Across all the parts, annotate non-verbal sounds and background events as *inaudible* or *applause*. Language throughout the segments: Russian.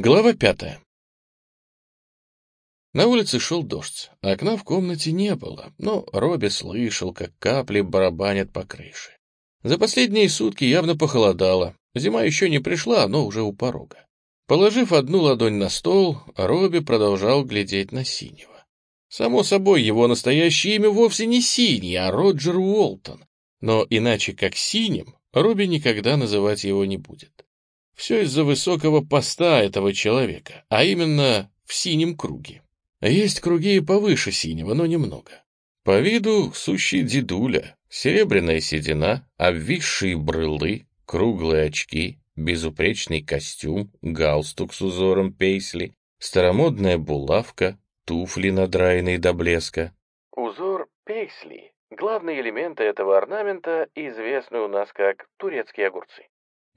Глава пятая. На улице шел дождь, окна в комнате не было, но Робби слышал, как капли барабанят по крыше. За последние сутки явно похолодало, зима еще не пришла, но уже у порога. Положив одну ладонь на стол, Робби продолжал глядеть на Синего. Само собой, его настоящее имя вовсе не Синий, а Роджер Уолтон, но иначе как Синим Робби никогда называть его не будет. Все из-за высокого поста этого человека, а именно в синем круге. Есть круги и повыше синего, но немного. По виду сущий дедуля, серебряная седина, обвисшие брылы, круглые очки, безупречный костюм, галстук с узором пейсли, старомодная булавка, туфли надраенные до блеска. Узор пейсли — главные элементы этого орнамента, известны у нас как турецкие огурцы.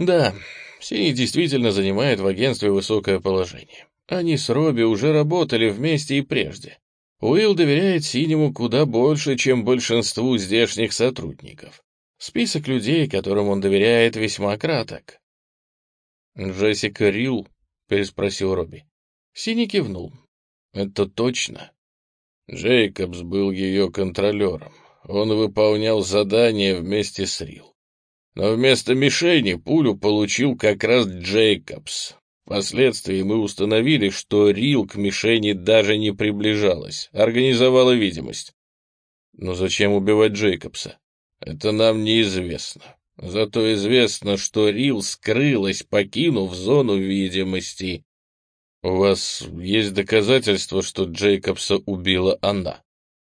Да, Синий действительно занимает в агентстве высокое положение. Они с Робби уже работали вместе и прежде. Уилл доверяет Синему куда больше, чем большинству здешних сотрудников. Список людей, которым он доверяет, весьма краток. «Джессика Рилл?» — переспросил Робби. Синий кивнул. «Это точно. Джейкобс был ее контролером. Он выполнял задание вместе с Рилл. Но вместо мишени пулю получил как раз Джейкобс. Впоследствии мы установили, что Рил к мишени даже не приближалась, организовала видимость. Но зачем убивать Джейкобса? Это нам неизвестно. Зато известно, что Рил скрылась, покинув зону видимости. У вас есть доказательства, что Джейкобса убила она?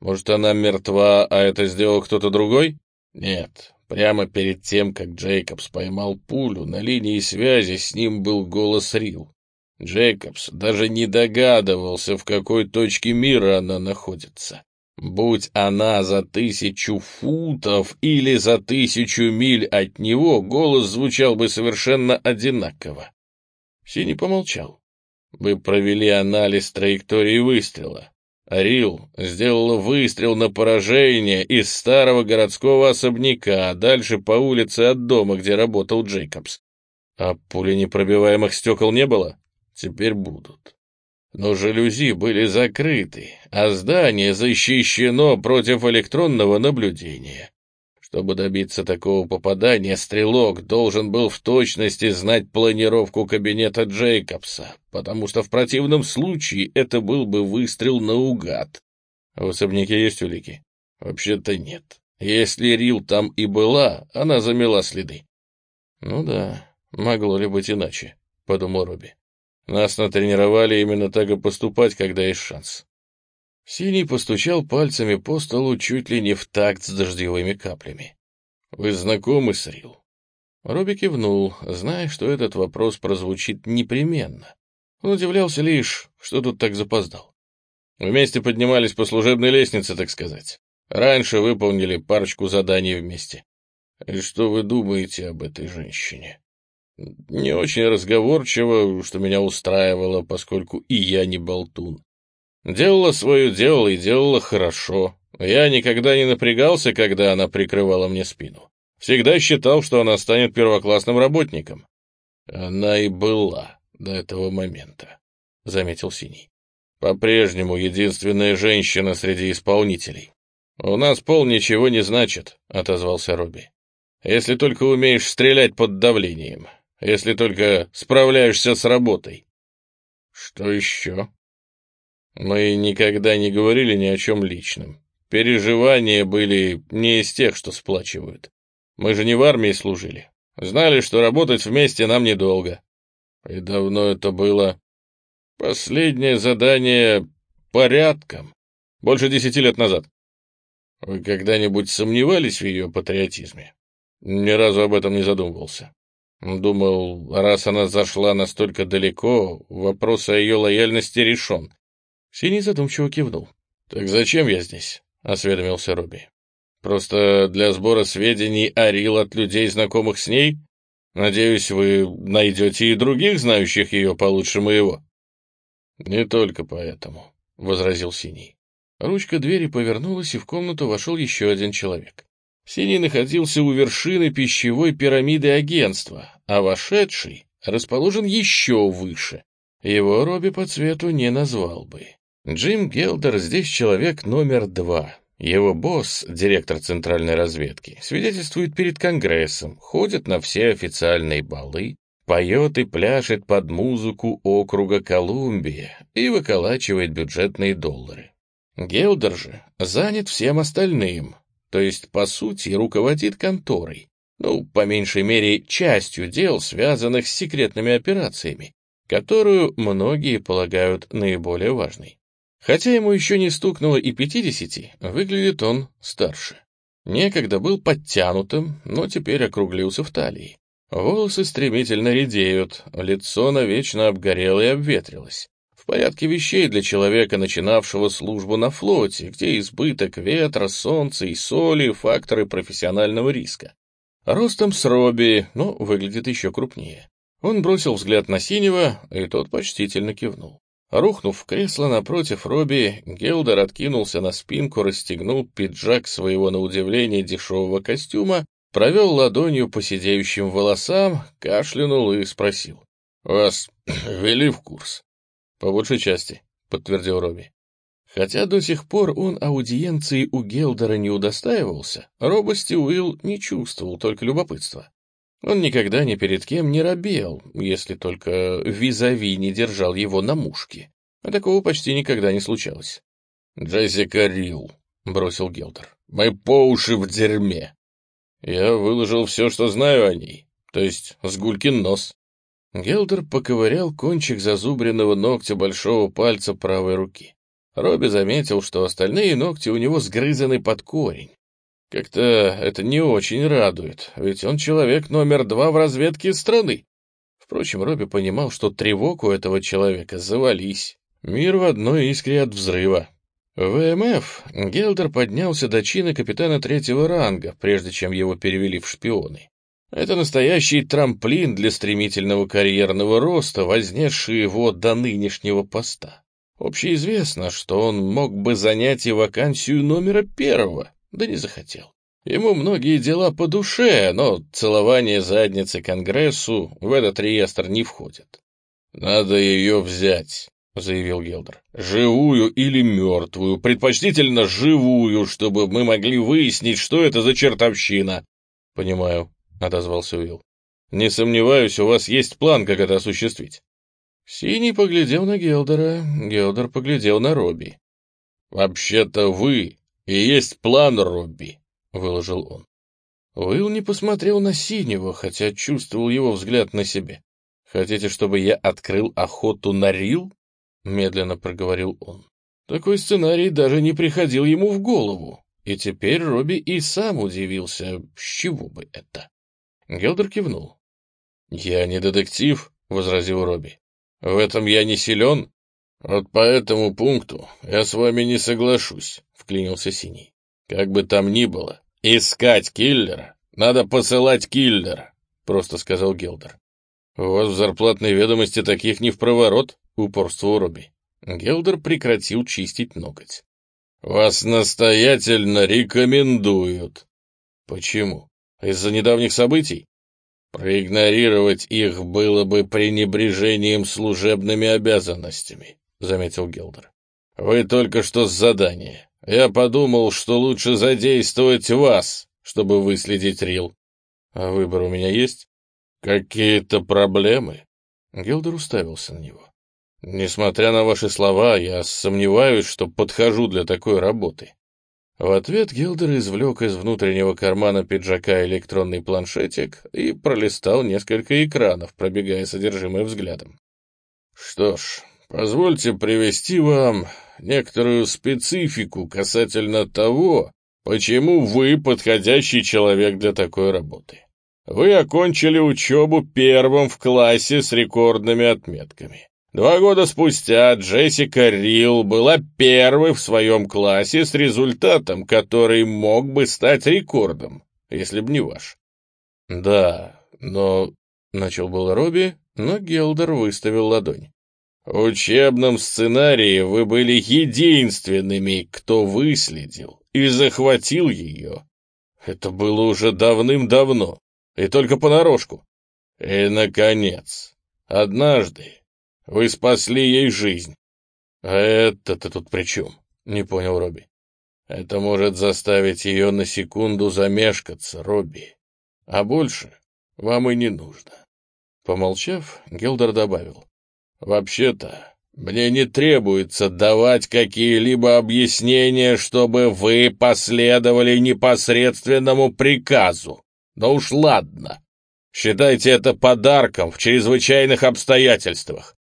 Может, она мертва, а это сделал кто-то другой? Нет, Прямо перед тем, как Джейкобс поймал пулю, на линии связи с ним был голос Рил. Джейкобс даже не догадывался, в какой точке мира она находится. Будь она за тысячу футов или за тысячу миль от него, голос звучал бы совершенно одинаково. Синий помолчал. Вы провели анализ траектории выстрела. Рил сделала выстрел на поражение из старого городского особняка, дальше по улице от дома, где работал Джейкобс. А пуленепробиваемых стекол не было? Теперь будут. Но жалюзи были закрыты, а здание защищено против электронного наблюдения. Чтобы добиться такого попадания, стрелок должен был в точности знать планировку кабинета Джейкобса, потому что в противном случае это был бы выстрел наугад. В особняке есть улики? Вообще-то нет. Если Рил там и была, она замела следы. Ну да, могло ли быть иначе, — подумал Робби. Нас натренировали именно так и поступать, когда есть шанс. Синий постучал пальцами по столу чуть ли не в такт с дождевыми каплями. «Вы знакомы с Рил?» Робби кивнул, зная, что этот вопрос прозвучит непременно. Он удивлялся лишь, что тут так запоздал. Вместе поднимались по служебной лестнице, так сказать. Раньше выполнили парочку заданий вместе. И что вы думаете об этой женщине? Не очень разговорчиво, что меня устраивало, поскольку и я не болтун. Делала свое дело и делала хорошо. Я никогда не напрягался, когда она прикрывала мне спину. Всегда считал, что она станет первоклассным работником. Она и была до этого момента, — заметил Синий. По-прежнему единственная женщина среди исполнителей. У нас пол ничего не значит, — отозвался Робби. Если только умеешь стрелять под давлением, если только справляешься с работой. Что еще? Мы никогда не говорили ни о чем личном. Переживания были не из тех, что сплачивают. Мы же не в армии служили. Знали, что работать вместе нам недолго. И давно это было. Последнее задание порядком. Больше десяти лет назад. Вы когда-нибудь сомневались в ее патриотизме? Ни разу об этом не задумывался. Думал, раз она зашла настолько далеко, вопрос о ее лояльности решен. Синий задумчиво кивнул. «Так зачем я здесь?» — осведомился Робби. «Просто для сбора сведений о от людей, знакомых с ней? Надеюсь, вы найдете и других, знающих ее получше моего». «Не только поэтому», — возразил Синий. Ручка двери повернулась, и в комнату вошел еще один человек. Синий находился у вершины пищевой пирамиды агентства, а вошедший расположен еще выше, Его Робби по цвету не назвал бы. Джим Гелдер здесь человек номер два. Его босс, директор центральной разведки, свидетельствует перед Конгрессом, ходит на все официальные балы, поет и пляшет под музыку округа Колумбия и выколачивает бюджетные доллары. Гелдер же занят всем остальным, то есть, по сути, руководит конторой, ну, по меньшей мере, частью дел, связанных с секретными операциями, которую многие полагают наиболее важной. Хотя ему еще не стукнуло и пятидесяти, выглядит он старше. Некогда был подтянутым, но теперь округлился в талии. Волосы стремительно редеют, лицо навечно обгорело и обветрилось. В порядке вещей для человека, начинавшего службу на флоте, где избыток ветра, солнца и соли — факторы профессионального риска. Ростом с Робби, но выглядит еще крупнее. Он бросил взгляд на синего, и тот почтительно кивнул. Рухнув в кресло напротив Робби, Гелдер откинулся на спинку, расстегнул пиджак своего, на удивление, дешевого костюма, провел ладонью по сидеющим волосам, кашлянул и спросил. «Вас *clears throat* ввели в курс?» «По большей части», — подтвердил Робби. Хотя до сих пор он аудиенции у Гелдера не удостаивался, робости Уилл не чувствовал, только любопытство. Он никогда ни перед кем не робел, если только визави не держал его на мушке. А такого почти никогда не случалось. «Джессика Рилл», — бросил Гелдер, — «мы по уши в дерьме». Я выложил все, что знаю о ней, то есть сгулькин нос. Гелдер поковырял кончик зазубренного ногтя большого пальца правой руки. Робби заметил, что остальные ногти у него сгрызаны под корень. Как-то это не очень радует, ведь он человек номер два в разведке страны. Впрочем, Робби понимал, что тревог у этого человека завались. Мир в одной искре от взрыва. В ВМФ Гелдер поднялся до чина капитана третьего ранга, прежде чем его перевели в шпионы. Это настоящий трамплин для стремительного карьерного роста, вознесший его до нынешнего поста. Общеизвестно, что он мог бы занять и вакансию номера первого, да не захотел. Ему многие дела по душе, но целование задницы Конгрессу в этот реестр не входит. «Надо ее взять», — заявил Гелдер. «Живую или мертвую, предпочтительно живую, чтобы мы могли выяснить, что это за чертовщина». «Понимаю», — отозвался Уилл. «Не сомневаюсь, у вас есть план, как это осуществить». Синий поглядел на Гелдера, Гелдер поглядел на Робби. «Вообще-то вы и есть план Робби», — выложил он. Уилл не посмотрел на Синего, хотя чувствовал его взгляд на себе. «Хотите, чтобы я открыл охоту на Рил?» — медленно проговорил он. Такой сценарий даже не приходил ему в голову, и теперь Робби и сам удивился, с чего бы это. Гелдер кивнул. «Я не детектив», — возразил Робби. В этом я не силен. Вот по этому пункту я с вами не соглашусь, — вклинился Синий. Как бы там ни было, искать киллера надо посылать киллера, — просто сказал Гелдер. У вас в зарплатной ведомости таких не в проворот, — упорствовал Робби. Гелдер прекратил чистить ноготь. «Вас настоятельно рекомендуют». «Почему? Из-за недавних событий?» «Проигнорировать их было бы пренебрежением служебными обязанностями», — заметил Гелдер. «Вы только что с задания. Я подумал, что лучше задействовать вас, чтобы выследить Рил. А выбор у меня есть? Какие-то проблемы?» Гелдер уставился на него. «Несмотря на ваши слова, я сомневаюсь, что подхожу для такой работы. В ответ Гилдер извлек из внутреннего кармана пиджака электронный планшетик и пролистал несколько экранов, пробегая содержимое взглядом. «Что ж, позвольте привести вам некоторую специфику касательно того, почему вы подходящий человек для такой работы. Вы окончили учебу первым в классе с рекордными отметками. Два года спустя Джессика Рилл была первой в своем классе с результатом, который мог бы стать рекордом, если б не ваш. Да, но... Начал был Робби, но Гелдер выставил ладонь. В учебном сценарии вы были единственными, кто выследил и захватил ее. Это было уже давным-давно, и только понарошку. И, наконец, однажды Вы спасли ей жизнь. А это-то тут при чем? Не понял Робби. Это может заставить ее на секунду замешкаться, Робби. А больше вам и не нужно. Помолчав, Гелдер добавил. Вообще-то, мне не требуется давать какие-либо объяснения, чтобы вы последовали непосредственному приказу. Да уж ладно. Считайте это подарком в чрезвычайных обстоятельствах.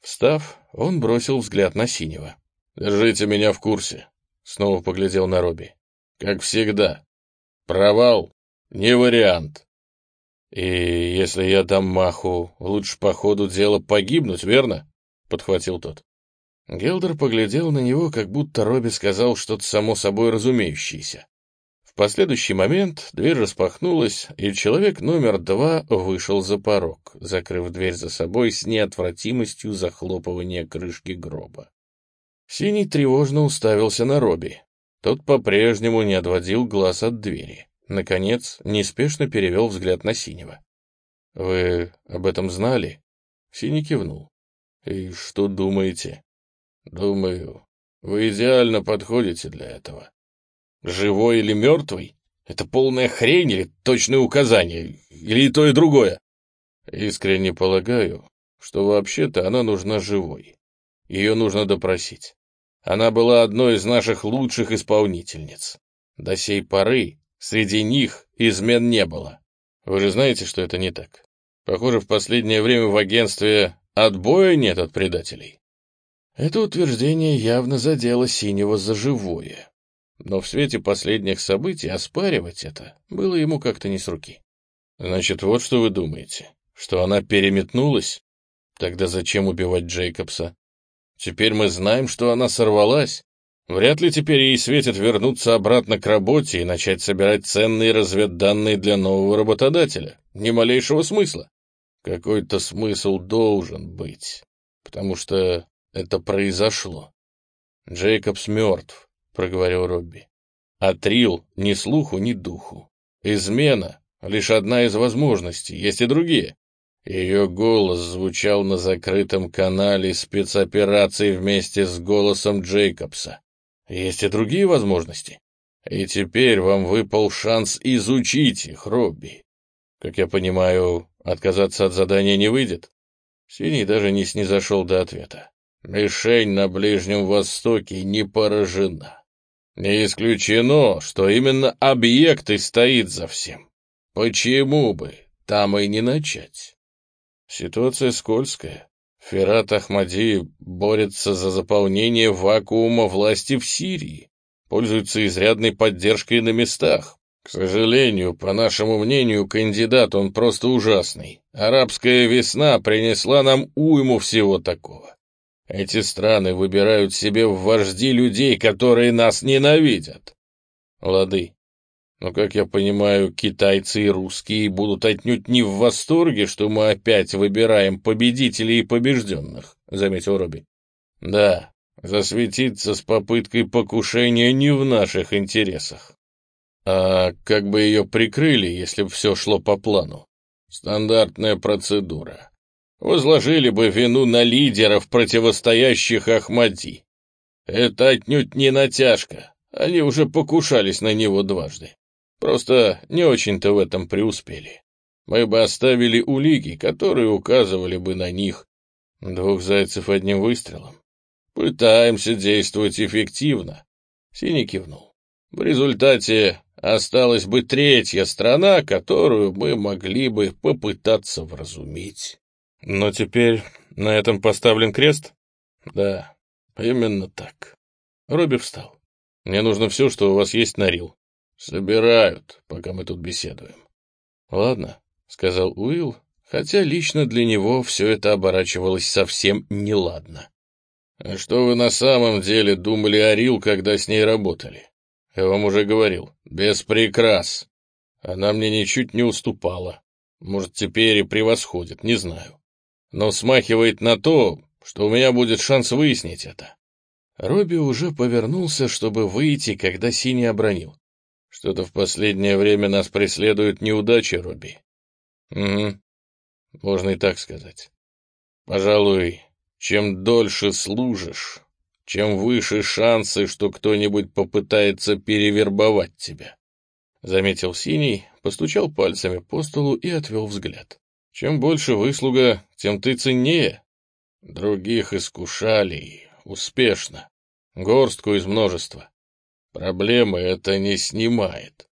Встав, он бросил взгляд на Синего. «Держите меня в курсе», — снова поглядел на Робби. «Как всегда. Провал — не вариант. И если я дам маху, лучше по ходу дела погибнуть, верно?» — подхватил тот. Гелдер поглядел на него, как будто Робби сказал что-то само собой разумеющееся. В последующий момент дверь распахнулась, и человек номер два вышел за порог, закрыв дверь за собой с неотвратимостью захлопывания крышки гроба. Синий тревожно уставился на Робби. Тот по-прежнему не отводил глаз от двери. Наконец, неспешно перевел взгляд на Синего. «Вы об этом знали?» Синий кивнул. «И что думаете?» «Думаю, вы идеально подходите для этого. Живой или мертвый? Это полная хрень или точное указание? Или и то, и другое? Искренне полагаю, что вообще-то она нужна живой. Ее нужно допросить. Она была одной из наших лучших исполнительниц. До сей поры среди них измен не было. Вы же знаете, что это не так. Похоже, в последнее время в агентстве отбоя нет от предателей. Это утверждение явно задело Синего за живое но в свете последних событий оспаривать это было ему как-то не с руки. «Значит, вот что вы думаете, что она переметнулась? Тогда зачем убивать Джейкобса? Теперь мы знаем, что она сорвалась. Вряд ли теперь ей светит вернуться обратно к работе и начать собирать ценные разведданные для нового работодателя. Ни малейшего смысла. Какой-то смысл должен быть, потому что это произошло. Джейкобс мертв, — проговорил Робби. «А Трил ни слуху, ни духу. Измена — лишь одна из возможностей, есть и другие». Ее голос звучал на закрытом канале спецоперации вместе с голосом Джейкобса. Есть и другие возможности. И теперь вам выпал шанс изучить их, Робби. Как я понимаю, отказаться от задания не выйдет? Синий даже не снизошел до ответа. Мишень на Ближнем Востоке не поражена. Не исключено, что именно объект и стоит за всем. Почему бы там и не начать? Ситуация скользкая. Ферат Ахмади борется за заполнение вакуума власти в Сирии, пользуется изрядной поддержкой на местах. К сожалению, по нашему мнению, кандидат он просто ужасный. Арабская весна принесла нам уйму всего такого. Эти страны выбирают себе в вожди людей, которые нас ненавидят. Лады. Но, как я понимаю, китайцы и русские будут отнюдь не в восторге, что мы опять выбираем победителей и побежденных, — заметил Робби. Да, засветиться с попыткой покушения не в наших интересах. А как бы ее прикрыли, если бы все шло по плану? Стандартная процедура возложили бы вину на лидеров, противостоящих Ахмади. Это отнюдь не натяжка, они уже покушались на него дважды. Просто не очень-то в этом преуспели. Мы бы оставили улики, которые указывали бы на них. Двух зайцев одним выстрелом. Пытаемся действовать эффективно. Синий кивнул. В результате осталась бы третья страна, которую мы могли бы попытаться вразумить. Но теперь на этом поставлен крест? Да, именно так. Робби встал. Мне нужно все, что у вас есть на Рил. Собирают, пока мы тут беседуем. Ладно, сказал Уилл, хотя лично для него все это оборачивалось совсем неладно. А что вы на самом деле думали о Рил, когда с ней работали? Я вам уже говорил, без прикрас. Она мне ничуть не уступала. Может, теперь и превосходит, не знаю но смахивает на то, что у меня будет шанс выяснить это. Робби уже повернулся, чтобы выйти, когда Синий обронил. Что-то в последнее время нас преследуют неудачи, Робби. Угу, можно и так сказать. Пожалуй, чем дольше служишь, чем выше шансы, что кто-нибудь попытается перевербовать тебя. Заметил Синий, постучал пальцами по столу и отвел взгляд. Чем больше выслуга, тем ты ценнее. Других искушали успешно. Горстку из множества. Проблемы это не снимает.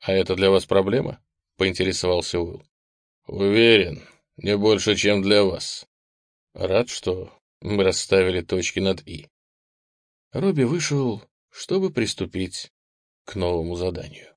А это для вас проблема? Поинтересовался Уилл. Уверен, не больше, чем для вас. Рад, что мы расставили точки над «и». Робби вышел, чтобы приступить к новому заданию.